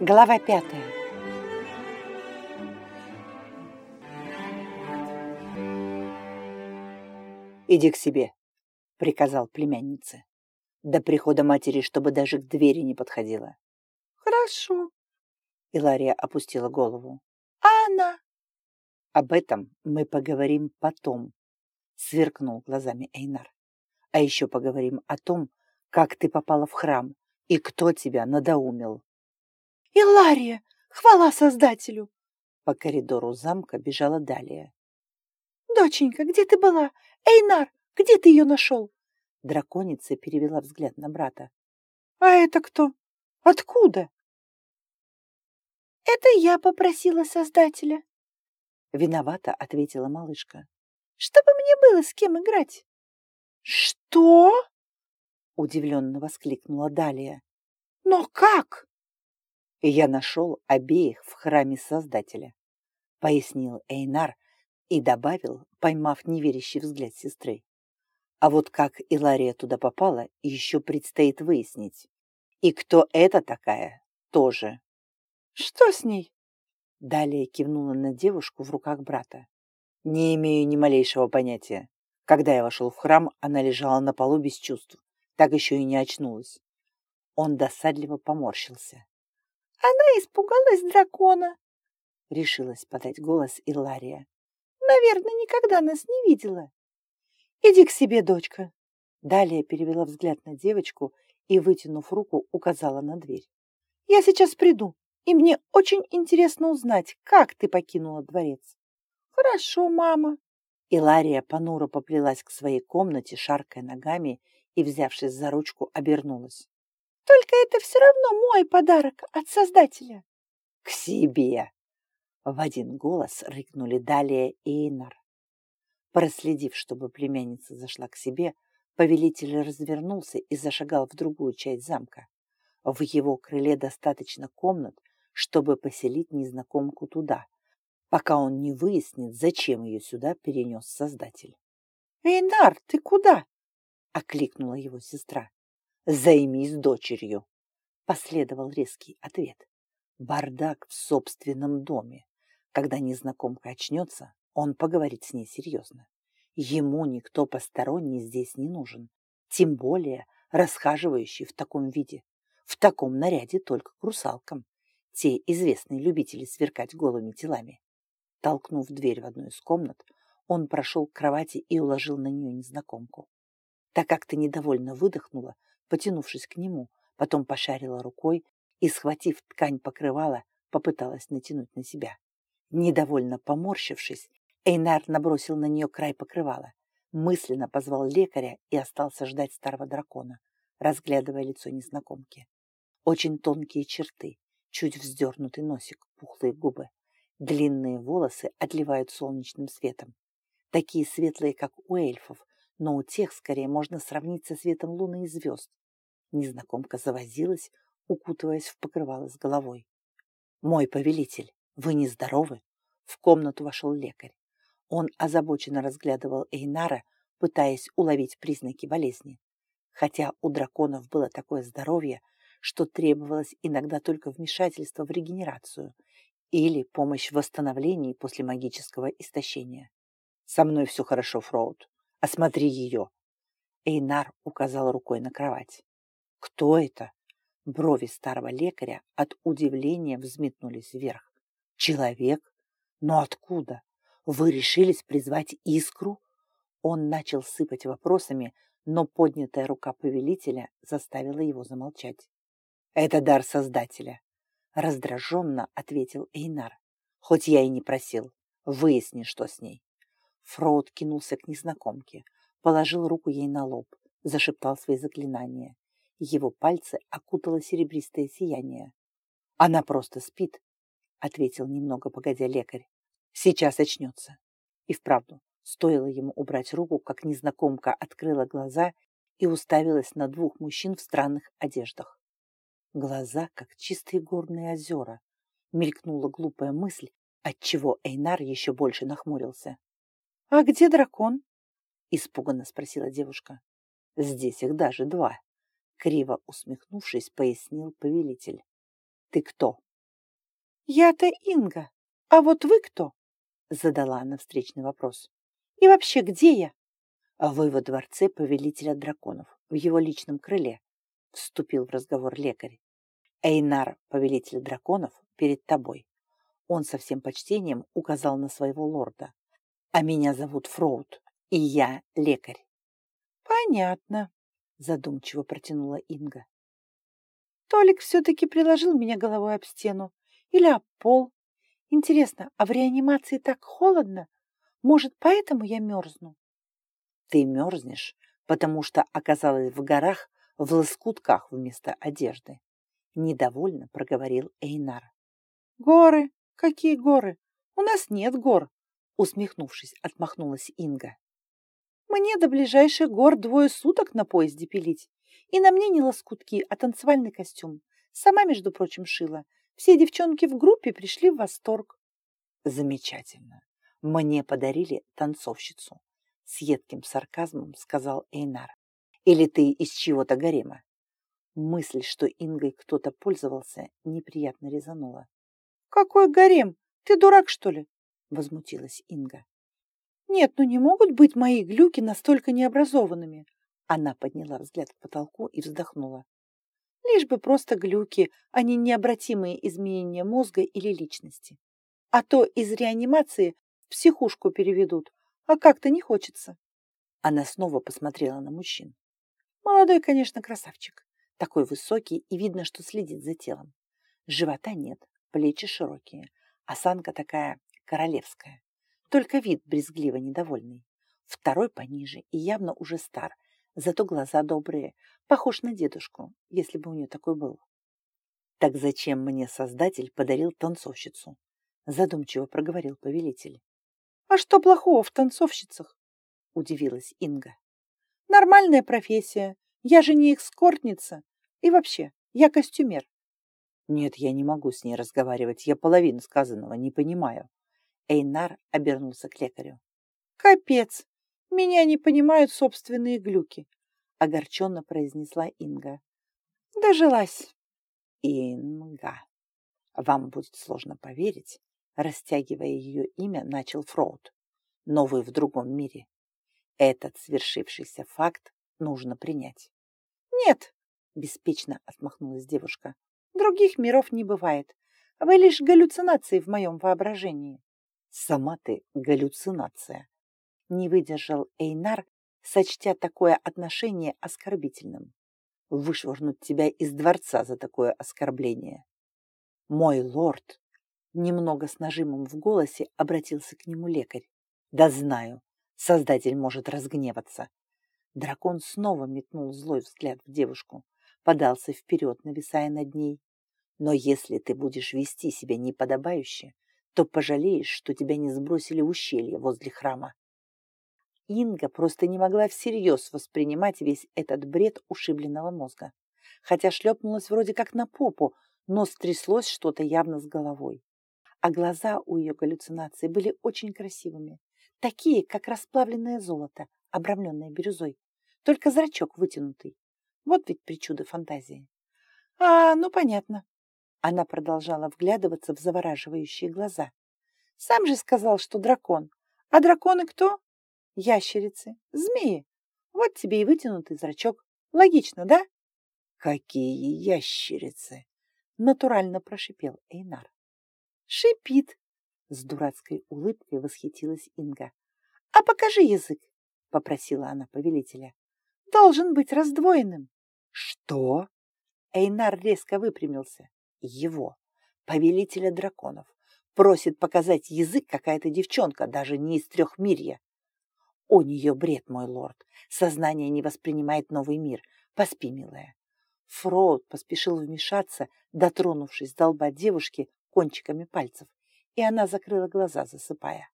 Глава пятая. «Иди к себе», — приказал племяннице. До прихода матери, чтобы даже к двери не подходила. «Хорошо», — Илария опустила голову. «А она?» «Об этом мы поговорим потом», — сверкнул глазами Эйнар. «А еще поговорим о том, как ты попала в храм и кто тебя надоумил». «Илария, хвала Создателю!» По коридору замка бежала Далия. «Доченька, где ты была? Эйнар, где ты ее нашел?» Драконица перевела взгляд на брата. «А это кто? Откуда?» «Это я попросила Создателя». Виновата, ответила малышка. «Чтобы мне было с кем играть». «Что?» Удивленно воскликнула Далия. «Но как?» «Я нашел обеих в храме Создателя», пояснил Эйнар и добавил, поймав неверящий взгляд сестры. А вот как Илария туда попала, еще предстоит выяснить. И кто это такая, тоже. Что с ней? Далее кивнула на девушку в руках брата. Не имею ни малейшего понятия. Когда я вошел в храм, она лежала на полу без чувств. Так еще и не очнулась. Он досадливо поморщился. Она испугалась дракона. Решилась подать голос Илария наверное, никогда нас не видела. Иди к себе, дочка. Далее перевела взгляд на девочку и, вытянув руку, указала на дверь. Я сейчас приду, и мне очень интересно узнать, как ты покинула дворец. Хорошо, мама. Илария понуро поплелась к своей комнате, шаркая ногами и, взявшись за ручку, обернулась. Только это все равно мой подарок от Создателя. К себе! В один голос рыкнули Далия и Эйнар. Проследив, чтобы племянница зашла к себе, повелитель развернулся и зашагал в другую часть замка. В его крыле достаточно комнат, чтобы поселить незнакомку туда, пока он не выяснит, зачем ее сюда перенес Создатель. «Эйнар, ты куда?» — окликнула его сестра. «Займись дочерью!» — последовал резкий ответ. Бардак в собственном доме. Когда незнакомка очнется, он поговорит с ней серьезно. Ему никто посторонний здесь не нужен, тем более расхаживающий в таком виде. В таком наряде только к русалкам. Те известные любители сверкать голыми телами. Толкнув дверь в одну из комнат, он прошел к кровати и уложил на нее незнакомку. Так как-то недовольно выдохнула, потянувшись к нему, потом пошарила рукой и, схватив ткань покрывала, попыталась натянуть на себя. Недовольно поморщившись, Эйнар набросил на нее край покрывала, мысленно позвал лекаря и остался ждать старого дракона, разглядывая лицо незнакомки. Очень тонкие черты, чуть вздернутый носик, пухлые губы. Длинные волосы отливают солнечным светом. Такие светлые, как у эльфов, но у тех скорее можно сравнить со светом луны и звезд. Незнакомка завозилась, укутываясь в покрывало с головой. «Мой повелитель!» «Вы нездоровы?» В комнату вошел лекарь. Он озабоченно разглядывал Эйнара, пытаясь уловить признаки болезни. Хотя у драконов было такое здоровье, что требовалось иногда только вмешательство в регенерацию или помощь в восстановлении после магического истощения. «Со мной все хорошо, Фроуд. Осмотри ее!» Эйнар указал рукой на кровать. «Кто это?» Брови старого лекаря от удивления взметнулись вверх. Человек? Но откуда? Вы решились призвать искру? Он начал сыпать вопросами, но поднятая рука повелителя заставила его замолчать. Это дар Создателя. Раздраженно ответил Эйнар. Хоть я и не просил. Выясни, что с ней. Фроуд кинулся к незнакомке, положил руку ей на лоб, зашептал свои заклинания. Его пальцы окутало серебристое сияние. Она просто спит, ответил немного погодя лекарь. Сейчас очнется. И вправду, стоило ему убрать руку, как незнакомка открыла глаза и уставилась на двух мужчин в странных одеждах. Глаза, как чистые горные озера. Мелькнула глупая мысль, отчего Эйнар еще больше нахмурился. «А где дракон?» — испуганно спросила девушка. «Здесь их даже два», — криво усмехнувшись, пояснил повелитель. «Ты кто?» Я-то Инга, а вот вы кто? Задала она встречный вопрос. И вообще, где я? Вы во дворце повелителя драконов, в его личном крыле, вступил в разговор лекарь. Эйнар, повелитель драконов, перед тобой. Он со всем почтением указал на своего лорда. А меня зовут Фроуд, и я лекарь. Понятно, задумчиво протянула Инга. Толик все-таки приложил меня головой об стену или об пол. Интересно, а в реанимации так холодно? Может, поэтому я мерзну? Ты мерзнешь, потому что оказалась в горах в лоскутках вместо одежды. Недовольно проговорил Эйнар. Горы? Какие горы? У нас нет гор. Усмехнувшись, отмахнулась Инга. Мне до ближайших гор двое суток на поезде пилить. И на мне не лоскутки, а танцевальный костюм. Сама, между прочим, шила. Все девчонки в группе пришли в восторг. Замечательно. Мне подарили танцовщицу. С едким сарказмом сказал Эйнар. Или ты из чего-то гарема? Мысль, что Ингой кто-то пользовался, неприятно резанула. «Какой гарем? Ты дурак, что ли?» Возмутилась Инга. Нет, ну не могут быть мои глюки настолько необразованными. Она подняла взгляд к потолку и вздохнула. Лишь бы просто глюки, а не необратимые изменения мозга или личности. А то из реанимации в психушку переведут, а как-то не хочется. Она снова посмотрела на мужчин. Молодой, конечно, красавчик. Такой высокий и видно, что следит за телом. Живота нет, плечи широкие, осанка такая королевская только вид брезгливо недовольный. Второй пониже и явно уже стар, зато глаза добрые, похож на дедушку, если бы у нее такой был. «Так зачем мне Создатель подарил танцовщицу?» задумчиво проговорил повелитель. «А что плохого в танцовщицах?» удивилась Инга. «Нормальная профессия. Я же не экскортница. И вообще, я костюмер». «Нет, я не могу с ней разговаривать. Я половину сказанного не понимаю», Эйнар обернулся к лекарю. «Капец! Меня не понимают собственные глюки!» — огорченно произнесла Инга. «Дожилась!» «Инга! Вам будет сложно поверить!» Растягивая ее имя, начал Фроуд. «Но в другом мире. Этот свершившийся факт нужно принять». «Нет!» — беспечно отмахнулась девушка. «Других миров не бывает. Вы лишь галлюцинации в моем воображении». Сама ты галлюцинация. Не выдержал Эйнар, сочтя такое отношение оскорбительным. Вышвырнуть тебя из дворца за такое оскорбление. Мой лорд, немного с нажимом в голосе обратился к нему лекарь. Да знаю, создатель может разгневаться. Дракон снова метнул злой взгляд в девушку, подался вперед, нависая над ней. Но если ты будешь вести себя неподобающе, то пожалеешь, что тебя не сбросили в ущелье возле храма. Инга просто не могла всерьез воспринимать весь этот бред ушибленного мозга. Хотя шлепнулась вроде как на попу, но стряслось что-то явно с головой. А глаза у ее галлюцинации были очень красивыми. Такие, как расплавленное золото, обрамленное бирюзой. Только зрачок вытянутый. Вот ведь причуда фантазии. А, ну понятно. Она продолжала вглядываться в завораживающие глаза. «Сам же сказал, что дракон. А драконы кто? Ящерицы, змеи. Вот тебе и вытянутый зрачок. Логично, да?» «Какие ящерицы!» — натурально прошипел Эйнар. «Шипит!» — с дурацкой улыбкой восхитилась Инга. «А покажи язык!» — попросила она повелителя. «Должен быть раздвоенным». «Что?» Эйнар резко выпрямился его, повелителя драконов, просит показать язык какая-то девчонка, даже не из трехмирья. У нее бред, мой лорд. Сознание не воспринимает новый мир. Поспи, милая. Фроуд поспешил вмешаться, дотронувшись до лба девушки кончиками пальцев, и она закрыла глаза, засыпая.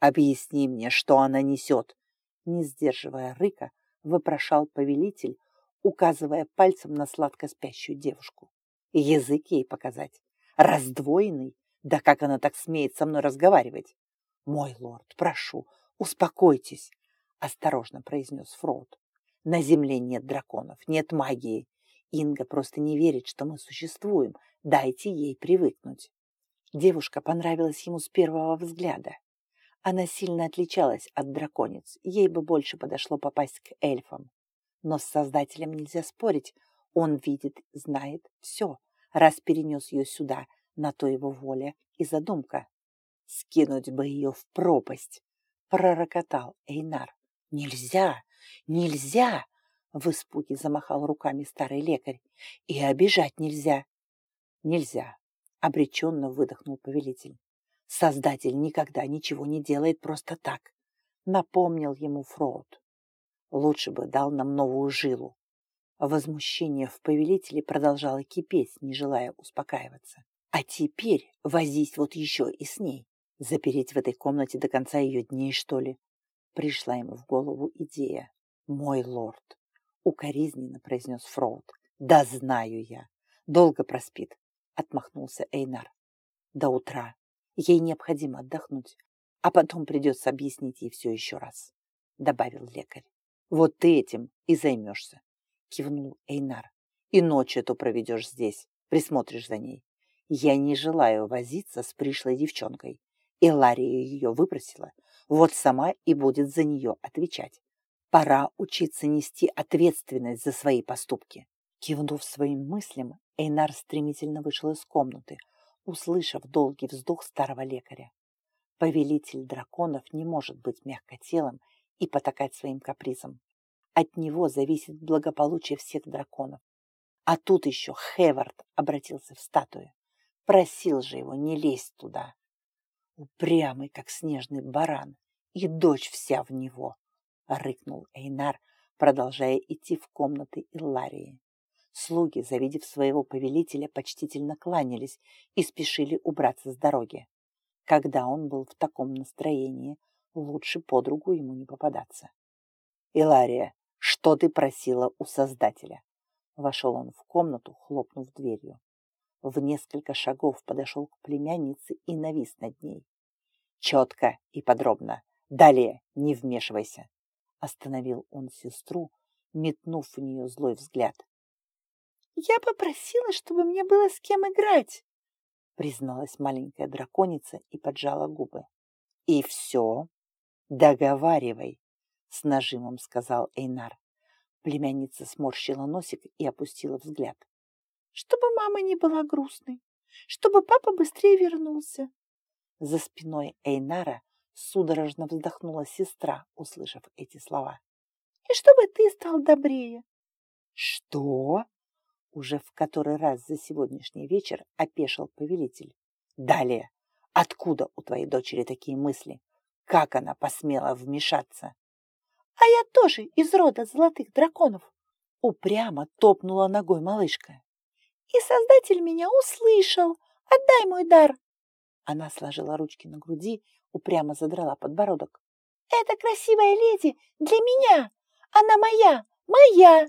«Объясни мне, что она несет!» Не сдерживая рыка, вопрошал повелитель, указывая пальцем на сладко спящую девушку язык ей показать. Раздвоенный? Да как она так смеет со мной разговаривать? Мой лорд, прошу, успокойтесь, осторожно произнес Фроуд. На земле нет драконов, нет магии. Инга просто не верит, что мы существуем. Дайте ей привыкнуть. Девушка понравилась ему с первого взгляда. Она сильно отличалась от драконец, ей бы больше подошло попасть к эльфам. Но с Создателем нельзя спорить, он видит, знает все, раз перенес ее сюда, на то его воля и задумка. Скинуть бы ее в пропасть, пророкотал Эйнар. Нельзя, нельзя! В испуге замахал руками старый лекарь. И обижать нельзя. Нельзя, обреченно выдохнул повелитель. Создатель никогда ничего не делает просто так, напомнил ему Фроуд. Лучше бы дал нам новую жилу. Возмущение в повелителе продолжало кипеть, не желая успокаиваться. А теперь возись вот еще и с ней. Запереть в этой комнате до конца ее дней, что ли? Пришла ему в голову идея. «Мой лорд!» — укоризненно произнес Фроуд. «Да знаю я. Долго проспит», — отмахнулся Эйнар. «До утра. Ей необходимо отдохнуть, а потом придется объяснить ей все еще раз», — добавил лекарь. «Вот ты этим и займешься», — кивнул Эйнар. «И ночь эту проведешь здесь, присмотришь за ней. Я не желаю возиться с пришлой девчонкой. И Лария ее выпросила, вот сама и будет за нее отвечать. Пора учиться нести ответственность за свои поступки». Кивнув своим мыслям, Эйнар стремительно вышел из комнаты, услышав долгий вздох старого лекаря. Повелитель драконов не может быть мягкотелым и потакать своим капризам. От него зависит благополучие всех драконов. А тут еще Хевард обратился в статую. Просил же его не лезть туда. Упрямый, как снежный баран, и дочь вся в него, — рыкнул Эйнар, продолжая идти в комнаты Илларии. Слуги, завидев своего повелителя, почтительно кланялись и спешили убраться с дороги. Когда он был в таком настроении, лучше подругу ему не попадаться. «Илария, что ты просила у Создателя?» Вошел он в комнату, хлопнув дверью. В несколько шагов подошел к племяннице и навис над ней. «Четко и подробно. Далее не вмешивайся!» Остановил он сестру, метнув в нее злой взгляд. «Я попросила, чтобы мне было с кем играть», призналась маленькая драконица и поджала губы. «И все? Договаривай», с нажимом сказал Эйнар. Племянница сморщила носик и опустила взгляд. «Чтобы мама не была грустной, чтобы папа быстрее вернулся». За спиной Эйнара судорожно вздохнула сестра, услышав эти слова. «И чтобы ты стал добрее». «Что?» Уже в который раз за сегодняшний вечер опешил повелитель. Далее, откуда у твоей дочери такие мысли? Как она посмела вмешаться? А я тоже из рода золотых драконов. Упрямо топнула ногой малышка. И Создатель меня услышал. Отдай мой дар. Она сложила ручки на груди, упрямо задрала подбородок. Это красивая леди для меня. Она моя, моя.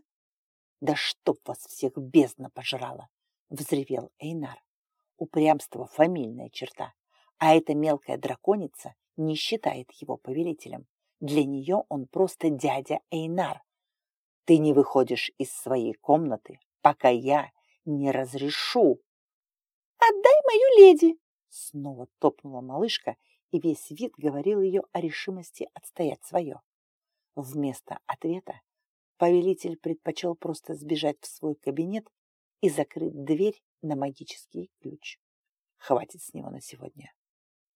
«Да чтоб вас всех бездна пожрала!» — взревел Эйнар. Упрямство — фамильная черта, а эта мелкая драконица не считает его повелителем. Для нее он просто дядя Эйнар. Ты не выходишь из своей комнаты, пока я не разрешу. «Отдай мою леди!» Снова топнула малышка, и весь вид говорил ее о решимости отстоять свое. Вместо ответа Повелитель предпочел просто сбежать в свой кабинет и закрыть дверь на магический ключ. Хватит с него на сегодня.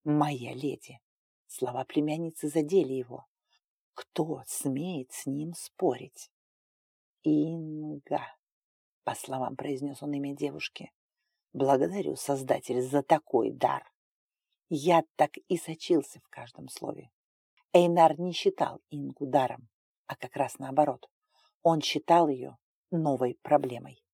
«Моя леди!» Слова племянницы задели его. Кто смеет с ним спорить? «Инга!» — по словам произнес он имя девушки. «Благодарю, Создатель, за такой дар!» Я так и сочился в каждом слове. Эйнар не считал Ингу даром, а как раз наоборот. Он считал ее новой проблемой.